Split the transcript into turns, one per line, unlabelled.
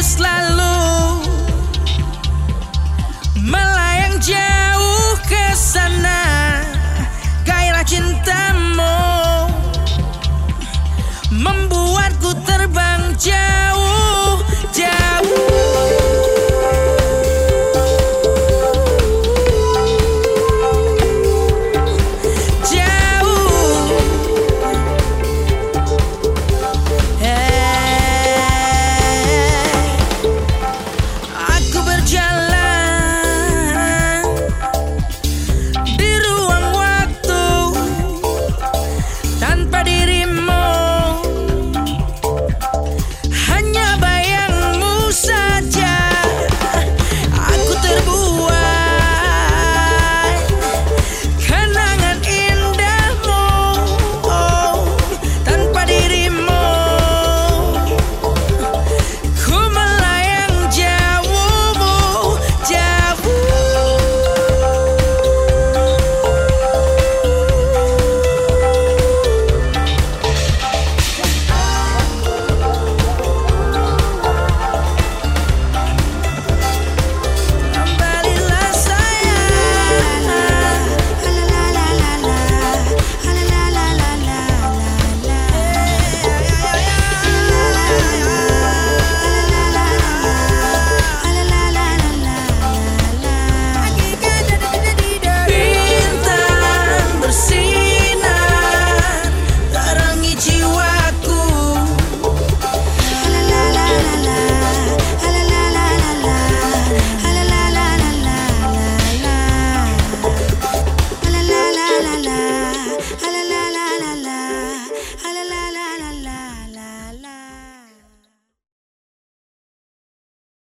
push la.